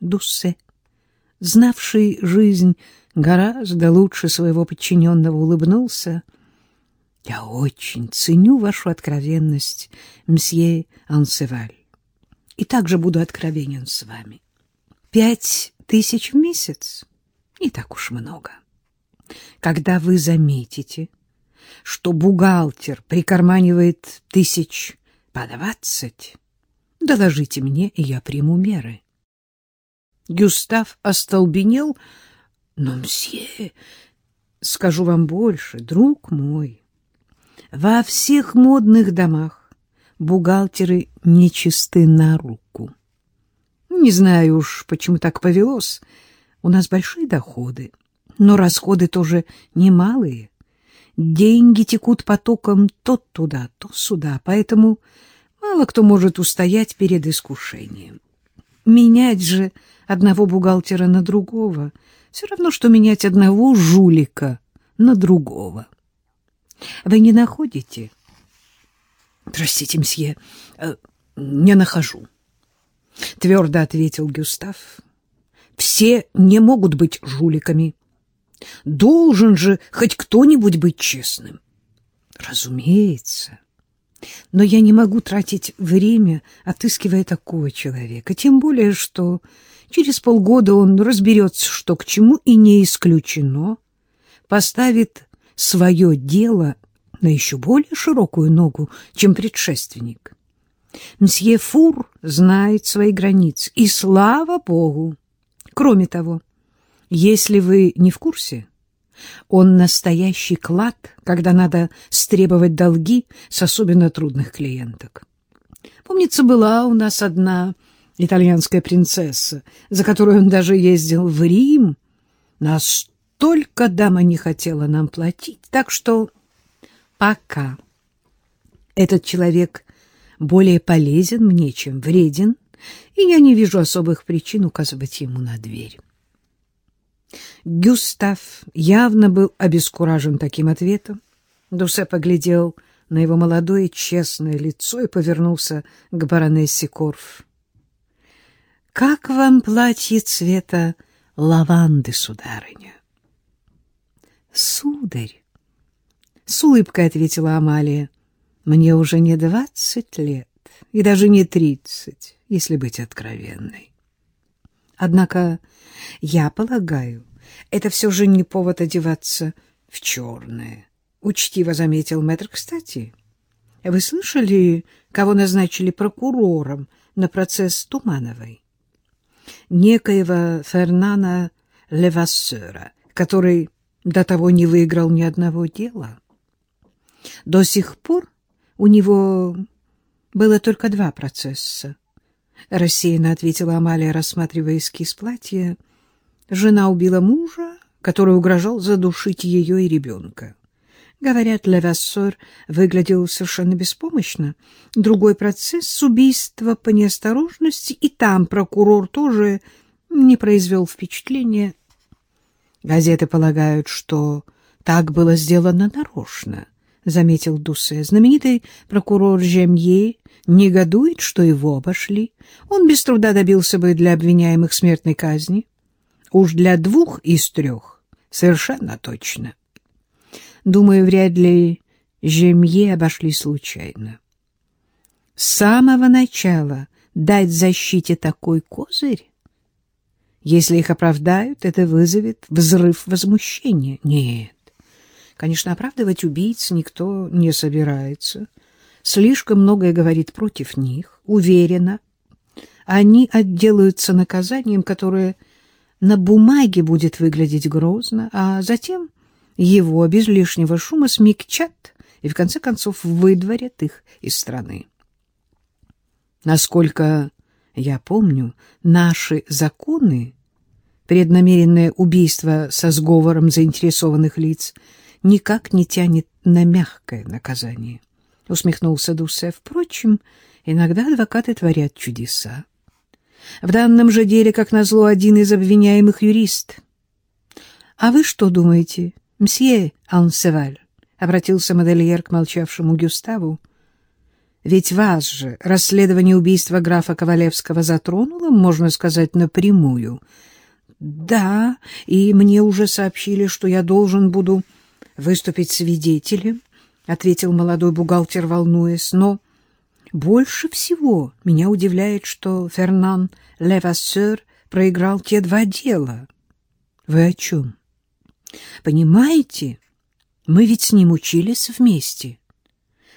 Дуссе, знавший жизнь гораздо лучше своего подчиненного, улыбнулся. — Я очень ценю вашу откровенность, мсье Ансеваль, и также буду откровенен с вами. Пять тысяч в месяц — не так уж много. Когда вы заметите, что бухгалтер прикарманивает тысяч по двадцать, доложите мне, и я приму меры. Гюстав остолбенел. Но, мсье, скажу вам больше, друг мой, во всех модных домах бухгалтеры нечисты на руку. Не знаю уж, почему так повелось. У нас большие доходы, но расходы тоже немалые. Деньги текут потоком то туда, то сюда, поэтому мало кто может устоять перед искушением. Менять же одного бухгалтера на другого все равно, что менять одного жулика на другого. Вы не находите? Простите, мсье, э, не нахожу. Твердо ответил Гюстав. Все не могут быть жуликами. Должен же хоть кто-нибудь быть честным. Разумеется. Но я не могу тратить время, отыскивая такого человека, тем более, что через полгода он разберется, что к чему, и не исключено, поставит свое дело на еще более широкую ногу, чем предшественник. Мсье Фур знает свои границы, и слава богу! Кроме того, если вы не в курсе, он настоящий клад, когда надо стребовать долги с особенно трудных клиенток. Помнится, была у нас одна итальянская принцесса, за которой он даже ездил в Рим. Настолько дама не хотела нам платить, так что пока этот человек более полезен мне, чем вреден, и я не вижу особых причин указывать ему на дверь. Гюстав явно был обескуражен таким ответом. Дусе поглядел на его молодое честное лицо и повернулся к баронессе Корф. — Как вам платье цвета лаванды, сударыня? — Сударь, — с улыбкой ответила Амалия, — мне уже не двадцать лет и даже не тридцать, если быть откровенной. Однако я полагаю, это все же не повод одеваться в черное, — учтиво заметил мэтр. Кстати, вы слышали, кого назначили прокурором на процесс Тумановой? Некоего Фернана Левассера, который до того не выиграл ни одного дела. До сих пор у него было только два процесса. Рассеянно ответила Амалия, рассматривая эскиз платья. Жена убила мужа, который угрожал задушить ее и ребенка. Говорят, Левассор выглядел совершенно беспомощно. Другой процесс — убийство по неосторожности, и там прокурор тоже не произвел впечатления. Газеты полагают, что так было сделано нарочно, — заметил Дусе. Знаменитый прокурор Жемье негодует, что его обошли. Он без труда добился бы для обвиняемых смертной казни. Уж для двух из трех совершенно точно. Думаю, вряд ли Жемье обошли случайно. С самого начала дать защите такой козырь? Если их оправдают, это вызовет взрыв возмущения. Нет, конечно, оправдывать убийц никто не собирается. Слишком многое говорит против них. Уверена, они отделаются наказанием, которое на бумаге будет выглядеть грозно, а затем его без лишнего шума смягчат и в конце концов выдворят их из страны. Насколько я помню, наши законы, преднамеренное убийство со сговором заинтересованных лиц, никак не тянет на мягкое наказание, — усмехнулся Дусе. Впрочем, иногда адвокаты творят чудеса. В данном же деле, как назло, один из обвиняемых юрист. — А вы что думаете, мсье Ансеваль? — обратился модельер к молчавшему Гюставу. — Ведь вас же расследование убийства графа Ковалевского затронуло, можно сказать, напрямую. Да, и мне уже сообщили, что я должен буду выступить свидетелем, — ответил молодой бухгалтер, волнуясь. Но больше всего меня удивляет, что Фернан Левассер проиграл те два дела. Вы о чем? Понимаете, мы ведь с ним учились вместе.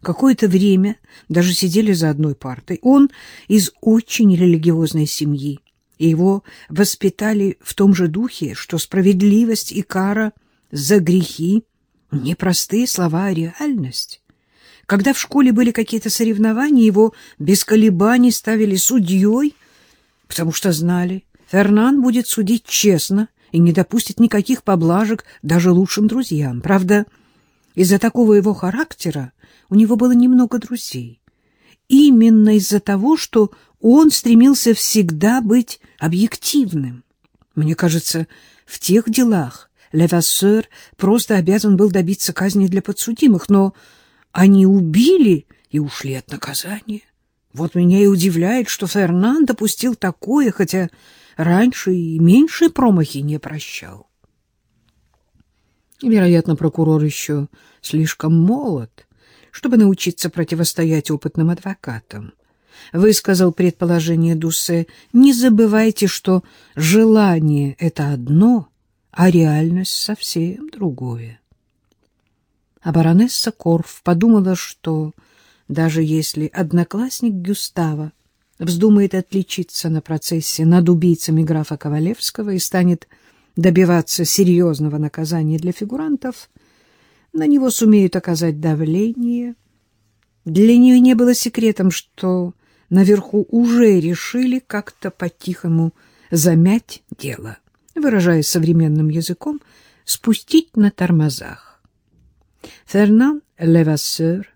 Какое-то время даже сидели за одной партой. Он из очень религиозной семьи, и его воспитали в том же духе, что справедливость и кара за грехи — не простые слова, а реальность. Когда в школе были какие-то соревнования, его без колебаний ставили судьей, потому что знали, Фернан будет судить честно и не допустит никаких поблажек даже лучшим друзьям. Правда, из-за такого его характера у него было немного друзей. Именно из-за того, что он стремился всегда быть объективным. Мне кажется, в тех делах Левассер просто обязан был добиться казни для подсудимых, но они убили и ушли от наказания. Вот меня и удивляет, что Фернан допустил такое, хотя раньше и меньшие промахи не прощал. Вероятно, прокурор еще слишком молод, чтобы научиться противостоять опытным адвокатам. Высказал предположение Дусе. Не забывайте, что желание — это одно, а реальность совсем другое. А баронесса Корф подумала, что даже если одноклассник Гюстава вздумает отличиться на процессе над убийцами графа Ковалевского и станет добиваться серьезного наказания для фигурантов, на него сумеют оказать давление. Для нее не было секретом, что наверху уже решили как-то по-тихому замять дело, выражаясь современным языком, спустить на тормозах. Фернан Левассер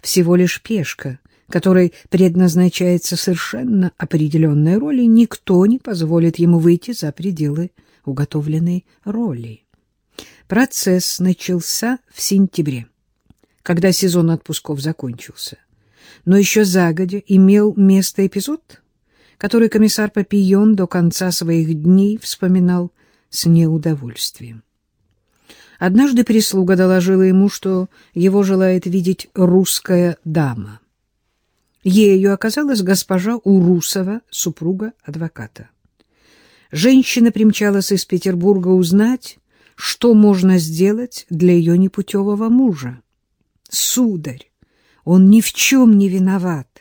всего лишь пешка, которой предназначается совершенно определенная роль, и никто не позволит ему выйти за пределы уготовленной роли. Процесс начался в сентябре, когда сезон отпусков закончился. Но еще загодя имел место эпизод, который комиссар Папион до конца своих дней вспоминал с неудовольствием. Однажды прислуга доложила ему, что его желает видеть русская дама. Ею оказалась госпожа Урусова, супруга адвоката. Женщина примчалась из Петербурга узнать, что можно сделать для ее непутевого мужа. Сударь, он ни в чем не виноват.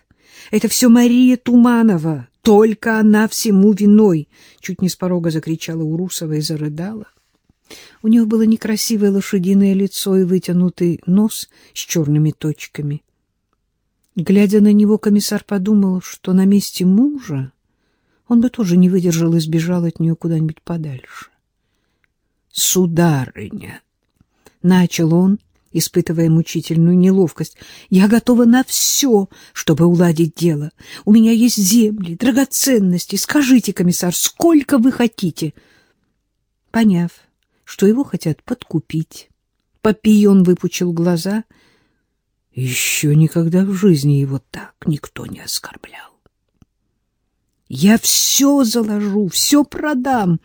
Это все Мария Туманова, только она всему виной, чуть не с порога закричала Урусова и зарыдала. У нее было некрасивое лошадиное лицо и вытянутый нос с черными точками. Глядя на него, комиссар подумал, что на месте мужа он бы тоже не выдержал и сбежал от нее куда-нибудь подальше сударыня, — начал он, испытывая мучительную неловкость, — я готова на все, чтобы уладить дело. У меня есть земли, драгоценности. Скажите, комиссар, сколько вы хотите? Поняв, что его хотят подкупить, Папион выпучил глаза. Еще никогда в жизни его так никто не оскорблял. «Я все заложу, все продам!»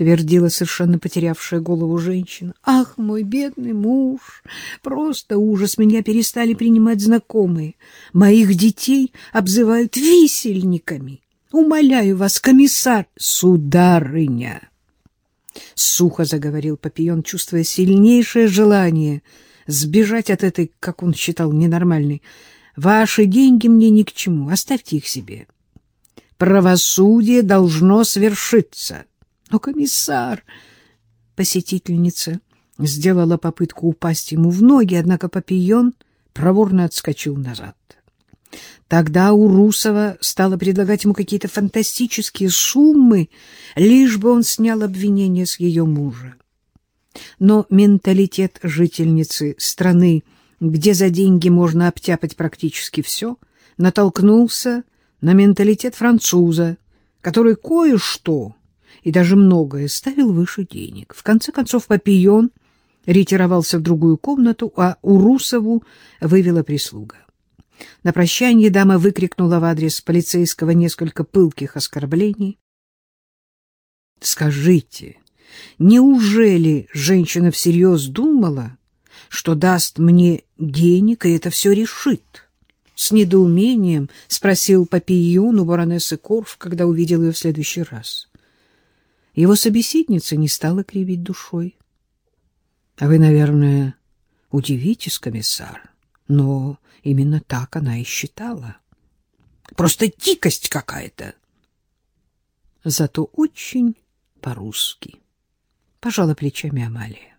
Твердила совершенно потерявшая голову женщина. «Ах, мой бедный муж! Просто ужас! Меня перестали принимать знакомые. Моих детей обзывают висельниками. Умоляю вас, комиссар, сударыня!» Сухо заговорил Папион, чувствуя сильнейшее желание сбежать от этой, как он считал, ненормальной. «Ваши деньги мне ни к чему, оставьте их себе. Правосудие должно свершиться». Но комиссар, посетительница, сделала попытку упасть ему в ноги, однако Папион проворно отскочил назад. Тогда Урусова стала предлагать ему какие-то фантастические суммы, лишь бы он снял обвинение с ее мужа. Но менталитет жительницы страны, где за деньги можно обтяпать практически все, натолкнулся на менталитет француза, который кое-что и даже многое ставил выше денег. В конце концов Папион ретировался в другую комнату, а Урусову вывела прислуга. На прощание дама выкрикнула в адрес полицейского несколько пылких оскорблений. Скажите, неужели женщина всерьез думала, что даст мне денег, и это все решит? С недоумением спросил Папион у баронессы Корф, когда увидел ее в следующий раз. Его собеседница не стала кривить душой. — А вы, наверное, удивитесь, комиссар, но именно так она и считала. Просто дикость какая-то. Зато очень по-русски. Пожала плечами Амалия.